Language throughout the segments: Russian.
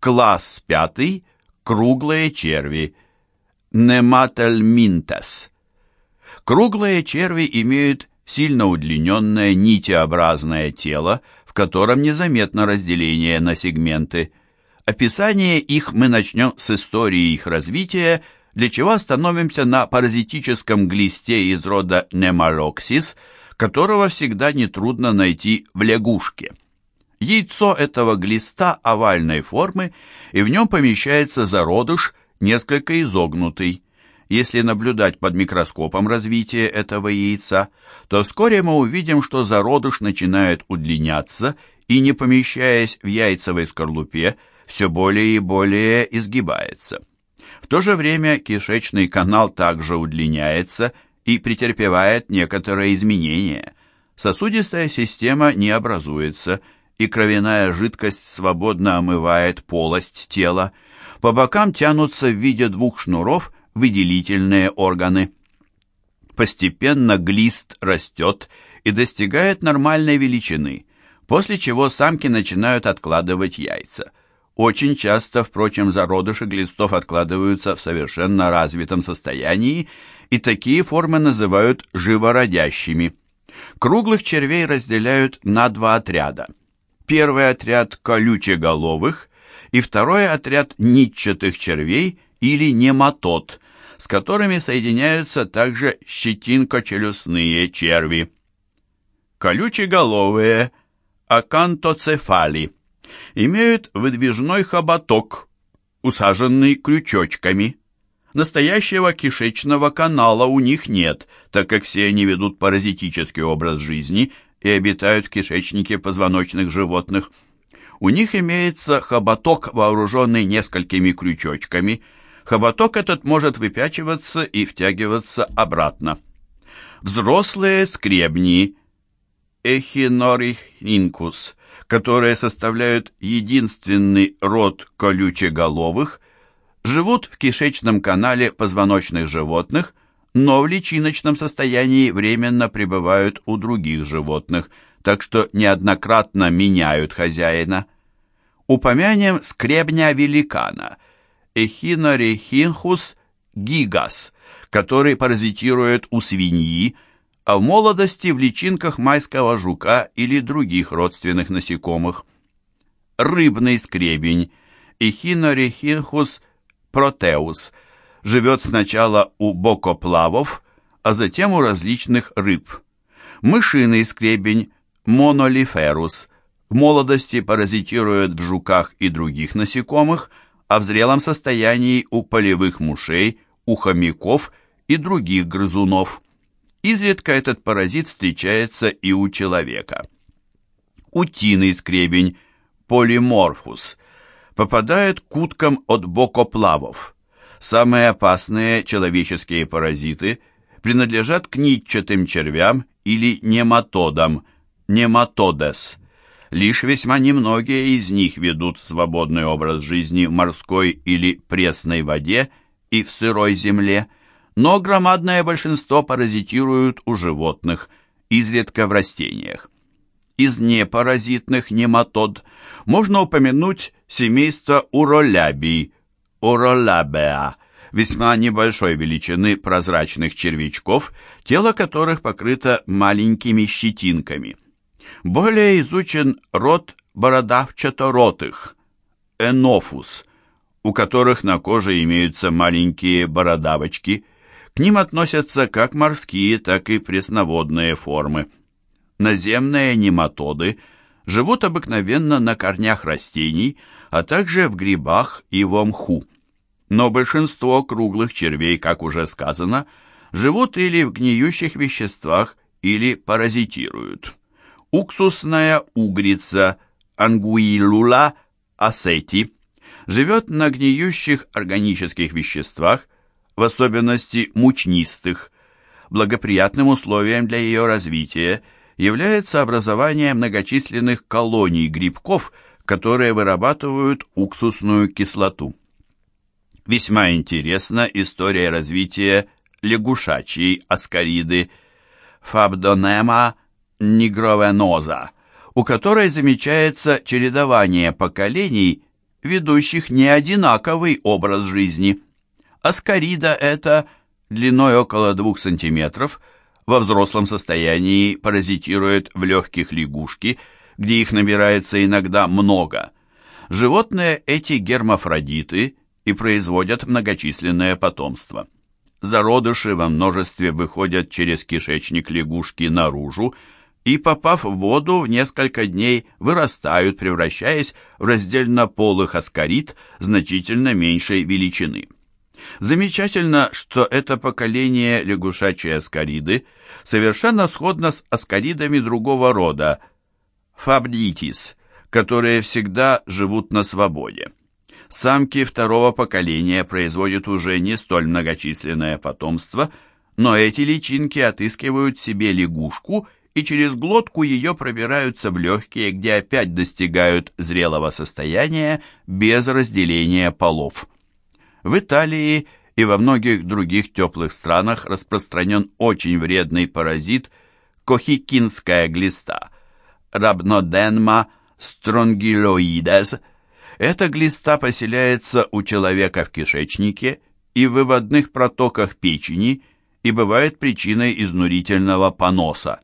Класс пятый. Круглые черви. Немательминтес. Круглые черви имеют сильно удлиненное нитеобразное тело, в котором незаметно разделение на сегменты. Описание их мы начнем с истории их развития, для чего остановимся на паразитическом глисте из рода Немалоксис, которого всегда нетрудно найти в лягушке. Яйцо этого глиста овальной формы, и в нем помещается зародыш, несколько изогнутый. Если наблюдать под микроскопом развитие этого яйца, то вскоре мы увидим, что зародыш начинает удлиняться и, не помещаясь в яйцевой скорлупе, все более и более изгибается. В то же время кишечный канал также удлиняется и претерпевает некоторые изменения. Сосудистая система не образуется – и кровяная жидкость свободно омывает полость тела. По бокам тянутся в виде двух шнуров выделительные органы. Постепенно глист растет и достигает нормальной величины, после чего самки начинают откладывать яйца. Очень часто, впрочем, зародыши глистов откладываются в совершенно развитом состоянии, и такие формы называют живородящими. Круглых червей разделяют на два отряда – Первый отряд колючеголовых и второй отряд нитчатых червей или нематод, с которыми соединяются также щетинкочелюстные черви. Колючеголовые акантоцефали имеют выдвижной хоботок, усаженный крючочками. Настоящего кишечного канала у них нет, так как все они ведут паразитический образ жизни – и обитают в кишечнике позвоночных животных. У них имеется хоботок, вооруженный несколькими крючочками. Хоботок этот может выпячиваться и втягиваться обратно. Взрослые скребни Эхинорихнинкус, которые составляют единственный род колючеголовых, живут в кишечном канале позвоночных животных но в личиночном состоянии временно пребывают у других животных, так что неоднократно меняют хозяина. Упомянем скребня великана Эхинорехинхус гигас, который паразитирует у свиньи, а в молодости в личинках майского жука или других родственных насекомых. Рыбный скребень Эхинорехинхус протеус – живет сначала у бокоплавов, а затем у различных рыб. Мышиный скребень монолиферус в молодости паразитирует в жуках и других насекомых, а в зрелом состоянии у полевых мушей, у хомяков и других грызунов. Изредка этот паразит встречается и у человека. Утиный скребень полиморфус попадает к уткам от бокоплавов. Самые опасные человеческие паразиты принадлежат к нитчатым червям или нематодам, нематодес. Лишь весьма немногие из них ведут свободный образ жизни в морской или пресной воде и в сырой земле, но громадное большинство паразитируют у животных, изредка в растениях. Из непаразитных нематод можно упомянуть семейство уролябий, Оролабеа, весьма небольшой величины прозрачных червячков, тело которых покрыто маленькими щетинками. Более изучен род бородавчаторотых, энофус, у которых на коже имеются маленькие бородавочки. К ним относятся как морские, так и пресноводные формы. Наземные нематоды живут обыкновенно на корнях растений, а также в грибах и в мху но большинство круглых червей, как уже сказано, живут или в гниющих веществах, или паразитируют. Уксусная угрица ангуилула асети живет на гниющих органических веществах, в особенности мучнистых. Благоприятным условием для ее развития является образование многочисленных колоний грибков, которые вырабатывают уксусную кислоту. Весьма интересна история развития лягушачьей аскариды Фабдонема нигровеноза, у которой замечается чередование поколений ведущих не одинаковый образ жизни. Аскарида это длиной около 2 см, во взрослом состоянии паразитирует в легких лягушки, где их набирается иногда много. Животные эти гермафродиты и производят многочисленное потомство. Зародыши во множестве выходят через кишечник лягушки наружу и, попав в воду, в несколько дней вырастают, превращаясь в раздельнополых аскарид значительно меньшей величины. Замечательно, что это поколение лягушачьей аскариды совершенно сходно с аскаридами другого рода, фабритис, которые всегда живут на свободе. Самки второго поколения производят уже не столь многочисленное потомство, но эти личинки отыскивают себе лягушку и через глотку ее пробираются в легкие, где опять достигают зрелого состояния без разделения полов. В Италии и во многих других теплых странах распространен очень вредный паразит кохикинская глиста, рабноденма стронгилоидес – эта глиста поселяется у человека в кишечнике и в выводных протоках печени и бывает причиной изнурительного поноса.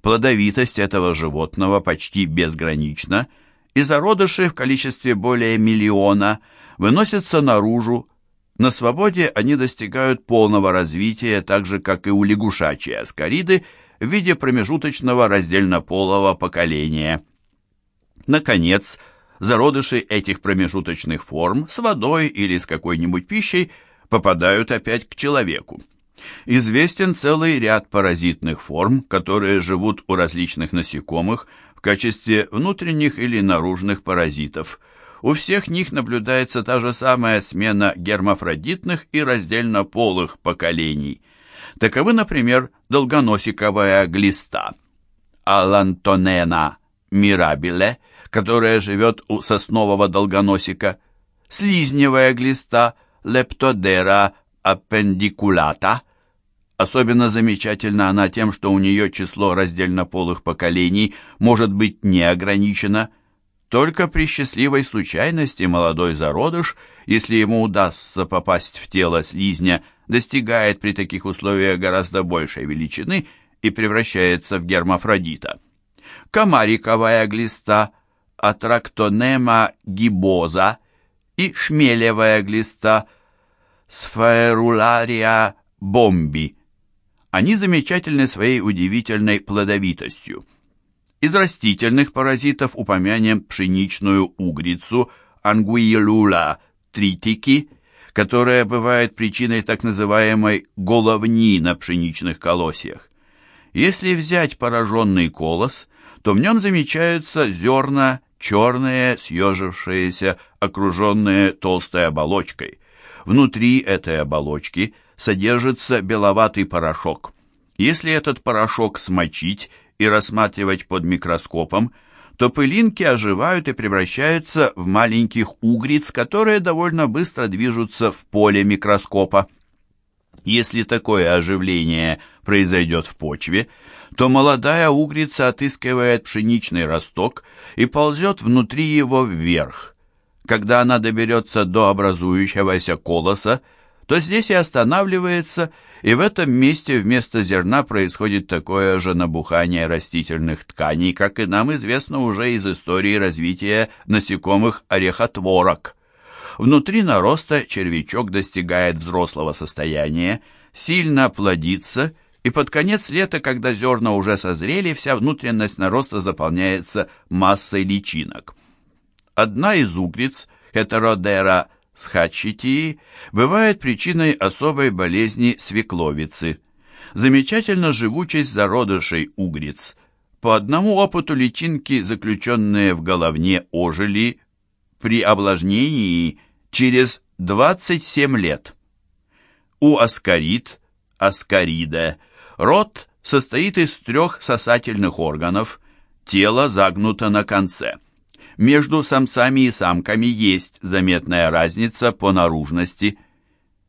Плодовитость этого животного почти безгранична, и зародыши в количестве более миллиона выносятся наружу. На свободе они достигают полного развития, так же, как и у лягушачьей аскариды, в виде промежуточного раздельнополого поколения. Наконец, зародыши этих промежуточных форм с водой или с какой-нибудь пищей попадают опять к человеку. Известен целый ряд паразитных форм, которые живут у различных насекомых в качестве внутренних или наружных паразитов. У всех них наблюдается та же самая смена гермафродитных и раздельнополых поколений. Таковы, например, долгоносиковая глиста, алантонена мирабиле – которая живет у соснового долгоносика, слизневая глиста Лептодера аппендикулата. Особенно замечательна она тем, что у нее число раздельнополых поколений может быть не ограничено. Только при счастливой случайности молодой зародыш, если ему удастся попасть в тело слизня, достигает при таких условиях гораздо большей величины и превращается в гермафродита. Комариковая глиста – атрактонема гибоза и шмелевая глиста сфаерулария бомби. Они замечательны своей удивительной плодовитостью. Из растительных паразитов упомянем пшеничную угрицу ангуилула тритики, которая бывает причиной так называемой головни на пшеничных колосьях. Если взять пораженный колос, то в нем замечаются зерна черные, съежившиеся, окруженные толстой оболочкой. Внутри этой оболочки содержится беловатый порошок. Если этот порошок смочить и рассматривать под микроскопом, то пылинки оживают и превращаются в маленьких угриц, которые довольно быстро движутся в поле микроскопа. Если такое оживление произойдет в почве, то молодая угрица отыскивает пшеничный росток и ползет внутри его вверх. Когда она доберется до образующегося колоса, то здесь и останавливается, и в этом месте вместо зерна происходит такое же набухание растительных тканей, как и нам известно уже из истории развития насекомых орехотворок. Внутри нароста червячок достигает взрослого состояния, сильно плодится и под конец лета, когда зерна уже созрели, вся внутренность нароста заполняется массой личинок. Одна из угриц, Heterodera схатчитии, бывает причиной особой болезни свекловицы. Замечательно живучесть зародышей угриц. По одному опыту личинки, заключенные в головне, ожили при овлажнении через 27 лет. У аскарид, аскарида – Рот состоит из трех сосательных органов, тело загнуто на конце. Между самцами и самками есть заметная разница по наружности.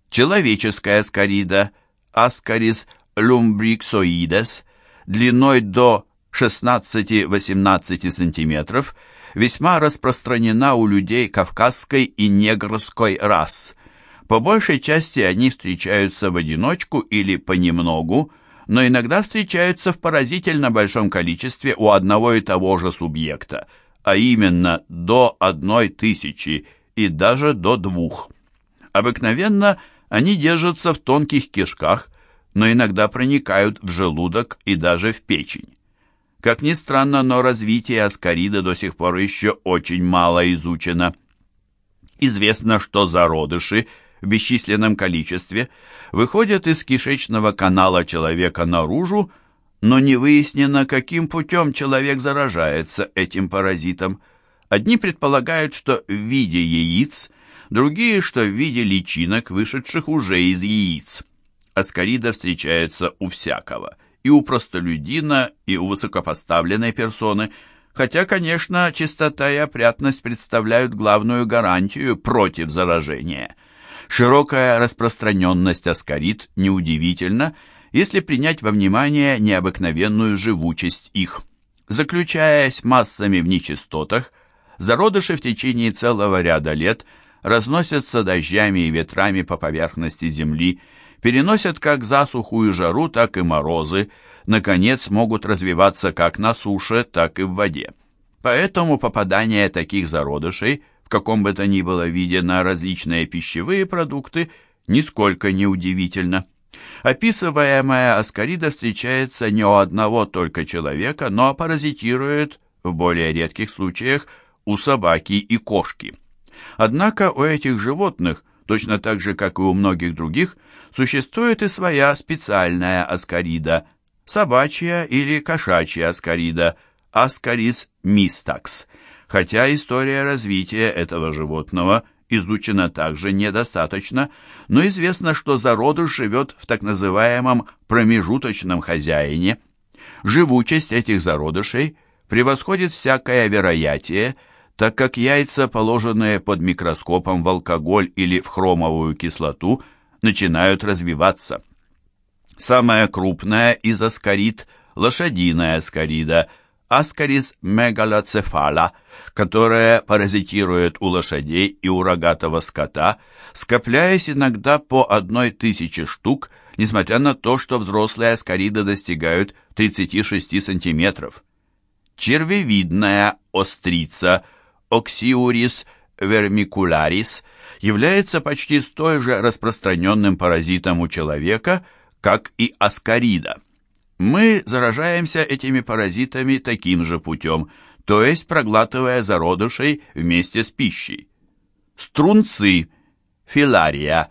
Человеческая аскарида, аскарис lumbrixoides, длиной до 16-18 см, весьма распространена у людей кавказской и негрской рас. По большей части они встречаются в одиночку или понемногу, но иногда встречаются в поразительно большом количестве у одного и того же субъекта, а именно до одной тысячи и даже до двух. Обыкновенно они держатся в тонких кишках, но иногда проникают в желудок и даже в печень. Как ни странно, но развитие аскарида до сих пор еще очень мало изучено. Известно, что зародыши в бесчисленном количестве выходят из кишечного канала человека наружу, но не выяснено, каким путем человек заражается этим паразитом. Одни предполагают, что в виде яиц, другие, что в виде личинок, вышедших уже из яиц. Аскарида встречается у всякого – и у простолюдина, и у высокопоставленной персоны, хотя, конечно, чистота и опрятность представляют главную гарантию против заражения. Широкая распространенность аскарид неудивительна, если принять во внимание необыкновенную живучесть их. Заключаясь массами в нечистотах, зародыши в течение целого ряда лет разносятся дождями и ветрами по поверхности Земли, переносят как засуху и жару, так и морозы, наконец могут развиваться как на суше, так и в воде. Поэтому попадание таких зародышей в каком бы то ни было виде на различные пищевые продукты нисколько не удивительно. Описываемая аскарида встречается не у одного только человека, но паразитирует в более редких случаях у собаки и кошки. Однако у этих животных, точно так же, как и у многих других, существует и своя специальная аскарида, собачья или кошачья аскарида, аскарис мистакс, хотя история развития этого животного изучена также недостаточно, но известно, что зародыш живет в так называемом промежуточном хозяине. Живучесть этих зародышей превосходит всякое вероятие, так как яйца, положенные под микроскопом в алкоголь или в хромовую кислоту, начинают развиваться. Самая крупная из аскарид – лошадиная аскарида, аскарис мегалоцефала, которая паразитирует у лошадей и у рогатого скота, скопляясь иногда по одной тысяче штук, несмотря на то, что взрослые аскариды достигают 36 сантиметров. Червевидная острица Oxyuris vermicularis является почти столь же распространенным паразитом у человека, как и аскарида. Мы заражаемся этими паразитами таким же путем, то есть проглатывая зародышей вместе с пищей. Струнцы, филария,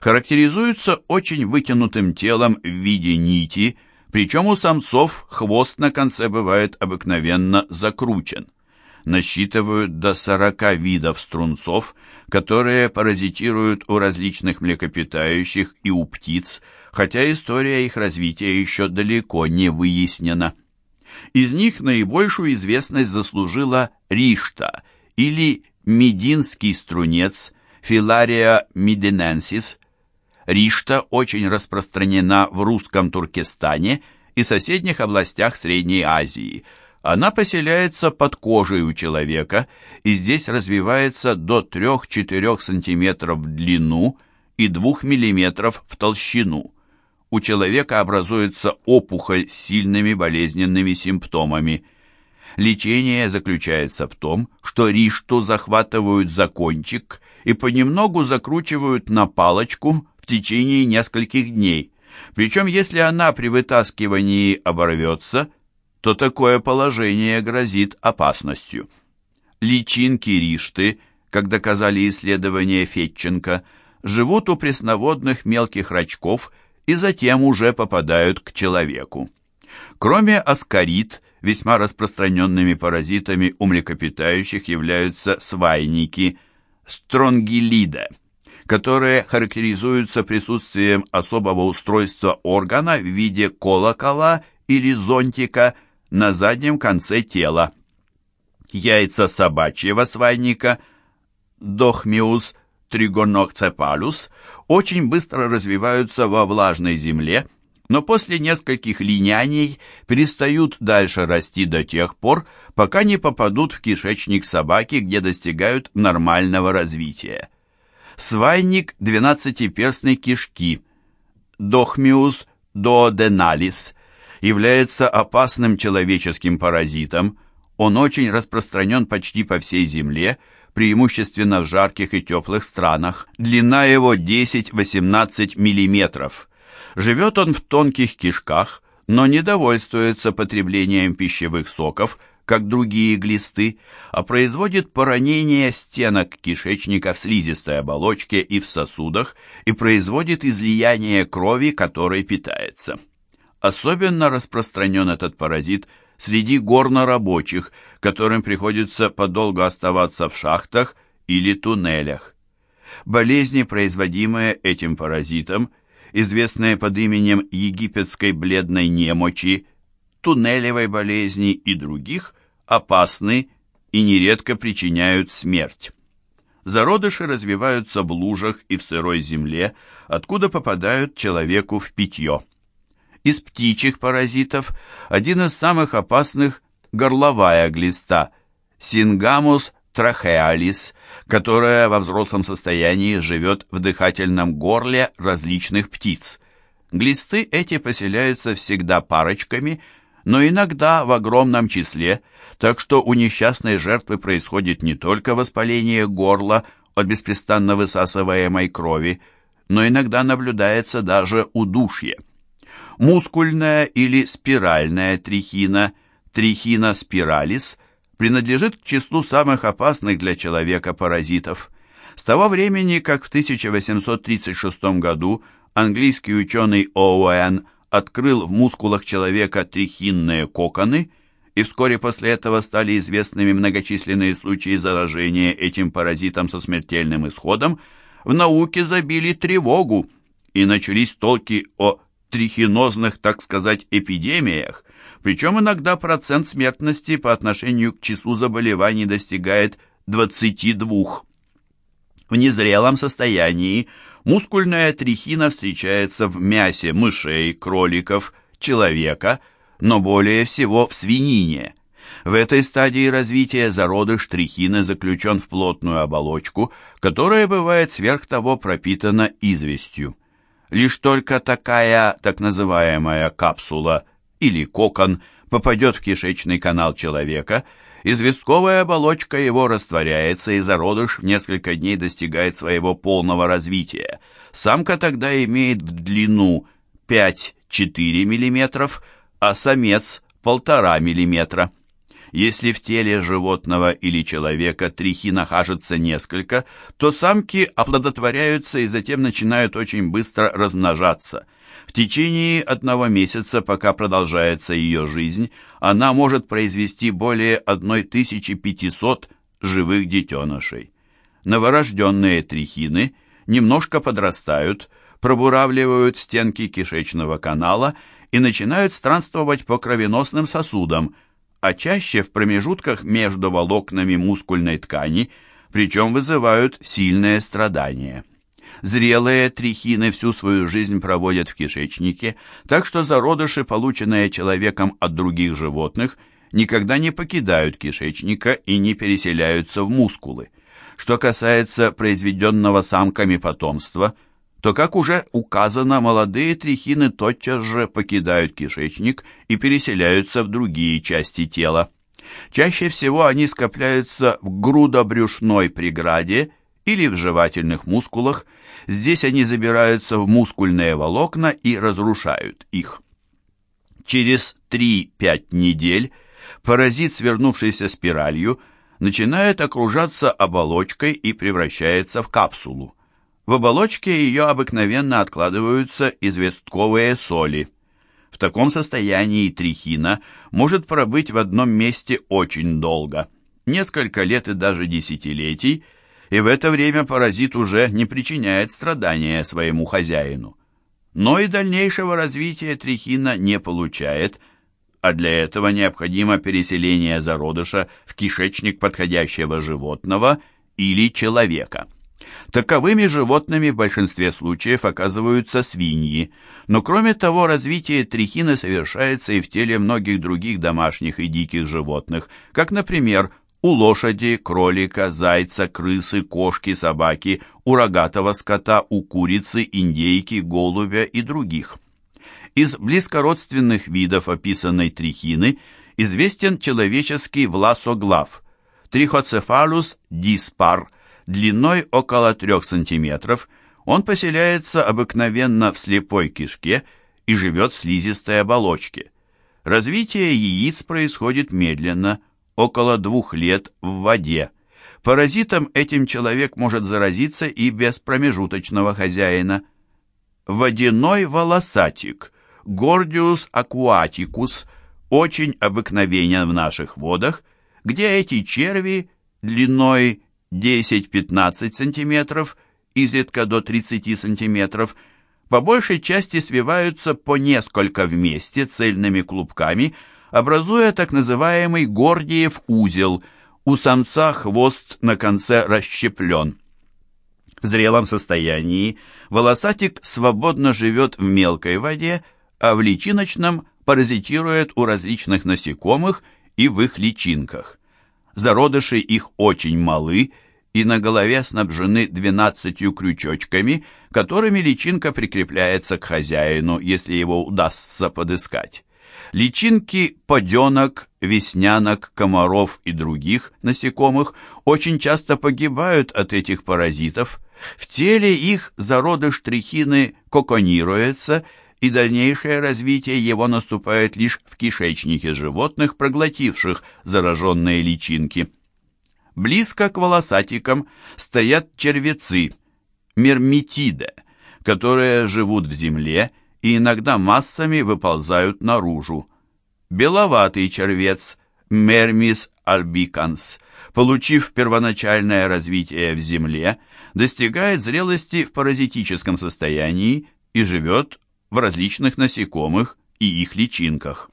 характеризуются очень вытянутым телом в виде нити, причем у самцов хвост на конце бывает обыкновенно закручен насчитывают до 40 видов струнцов, которые паразитируют у различных млекопитающих и у птиц, хотя история их развития еще далеко не выяснена. Из них наибольшую известность заслужила ришта или мединский струнец Филария мидененсис. Ришта очень распространена в русском Туркестане и соседних областях Средней Азии – она поселяется под кожей у человека и здесь развивается до 3-4 см в длину и 2 мм в толщину. У человека образуется опухоль с сильными болезненными симптомами. Лечение заключается в том, что ришту захватывают за кончик и понемногу закручивают на палочку в течение нескольких дней. Причем, если она при вытаскивании оборвется – то такое положение грозит опасностью. Личинки ришты, как доказали исследования Фетченко, живут у пресноводных мелких рачков и затем уже попадают к человеку. Кроме аскарид, весьма распространенными паразитами у млекопитающих являются свайники, стронгилида, которые характеризуются присутствием особого устройства органа в виде колокола или зонтика, на заднем конце тела. Яйца собачьего свайника Дохмиус тригонокцепалус очень быстро развиваются во влажной земле, но после нескольких линяний перестают дальше расти до тех пор, пока не попадут в кишечник собаки, где достигают нормального развития. Свайник двенадцатиперстной кишки, Дохмиус дооденалис, является опасным человеческим паразитом. Он очень распространен почти по всей Земле, преимущественно в жарких и теплых странах. Длина его 10-18 миллиметров. Живет он в тонких кишках, но не довольствуется потреблением пищевых соков, как другие глисты, а производит поранение стенок кишечника в слизистой оболочке и в сосудах и производит излияние крови, которой питается. Особенно распространен этот паразит среди горнорабочих, которым приходится подолгу оставаться в шахтах или туннелях. Болезни, производимые этим паразитом, известные под именем египетской бледной немочи, туннелевой болезни и других, опасны и нередко причиняют смерть. Зародыши развиваются в лужах и в сырой земле, откуда попадают человеку в питье. Из птичьих паразитов один из самых опасных – горловая глиста – Сингамус трахеалис, которая во взрослом состоянии живет в дыхательном горле различных птиц. Глисты эти поселяются всегда парочками, но иногда в огромном числе, так что у несчастной жертвы происходит не только воспаление горла от беспрестанно высасываемой крови, но иногда наблюдается даже удушье. Мускульная или спиральная трихина, трихина спиралис, принадлежит к числу самых опасных для человека паразитов. С того времени, как в 1836 году английский ученый Оуэн открыл в мускулах человека трихинные коконы, и вскоре после этого стали известными многочисленные случаи заражения этим паразитом со смертельным исходом, в науке забили тревогу, и начались толки о трихинозных, так сказать, эпидемиях, причем иногда процент смертности по отношению к числу заболеваний достигает 22. В незрелом состоянии мускульная трихина встречается в мясе мышей, кроликов, человека, но более всего в свинине. В этой стадии развития зародыш трихины заключен в плотную оболочку, которая бывает сверх того пропитана известью. Лишь только такая так называемая капсула или кокон попадет в кишечный канал человека, известковая оболочка его растворяется, и зародыш в несколько дней достигает своего полного развития. Самка тогда имеет в длину 5-4 мм, а самец – 1,5 мм. Если в теле животного или человека трихина хажется несколько, то самки оплодотворяются и затем начинают очень быстро размножаться. В течение одного месяца, пока продолжается ее жизнь, она может произвести более 1500 живых детенышей. Новорожденные трихины немножко подрастают, пробуравливают стенки кишечного канала и начинают странствовать по кровеносным сосудам, а чаще в промежутках между волокнами мускульной ткани, причем вызывают сильное страдание. Зрелые трихины всю свою жизнь проводят в кишечнике, так что зародыши, полученные человеком от других животных, никогда не покидают кишечника и не переселяются в мускулы. Что касается произведенного самками потомства – то, как уже указано, молодые трихины тотчас же покидают кишечник и переселяются в другие части тела. Чаще всего они скопляются в грудобрюшной преграде или в жевательных мускулах. Здесь они забираются в мускульные волокна и разрушают их. Через 3-5 недель паразит, свернувшийся спиралью, начинает окружаться оболочкой и превращается в капсулу. В оболочке ее обыкновенно откладываются известковые соли. В таком состоянии трихина может пробыть в одном месте очень долго, несколько лет и даже десятилетий, и в это время паразит уже не причиняет страдания своему хозяину. Но и дальнейшего развития трихина не получает, а для этого необходимо переселение зародыша в кишечник подходящего животного или человека. Таковыми животными в большинстве случаев оказываются свиньи, но кроме того развитие трихины совершается и в теле многих других домашних и диких животных, как, например, у лошади, кролика, зайца, крысы, кошки, собаки, у рогатого скота, у курицы, индейки, голубя и других. Из близкородственных видов описанной трихины известен человеческий власоглав – Трихоцефалус диспар, длиной около 3 см, он поселяется обыкновенно в слепой кишке и живет в слизистой оболочке. Развитие яиц происходит медленно, около двух лет в воде. Паразитом этим человек может заразиться и без промежуточного хозяина. Водяной волосатик, Гордиус акуатикус, очень обыкновенен в наших водах, где эти черви длиной 10-15 см, изредка до 30 см, по большей части свиваются по несколько вместе цельными клубками, образуя так называемый гордиев узел. У самца хвост на конце расщеплен. В зрелом состоянии волосатик свободно живет в мелкой воде, а в личиночном паразитирует у различных насекомых и в их личинках. Зародыши их очень малы и на голове снабжены двенадцатью крючочками, которыми личинка прикрепляется к хозяину, если его удастся подыскать. Личинки поденок, веснянок, комаров и других насекомых очень часто погибают от этих паразитов. В теле их зародыш трихины коконируется, и дальнейшее развитие его наступает лишь в кишечнике животных, проглотивших зараженные личинки. Близко к волосатикам стоят червецы, мермитида, которые живут в земле и иногда массами выползают наружу. Беловатый червец, мермис альбиканс, получив первоначальное развитие в земле, достигает зрелости в паразитическом состоянии и живет в различных насекомых и их личинках.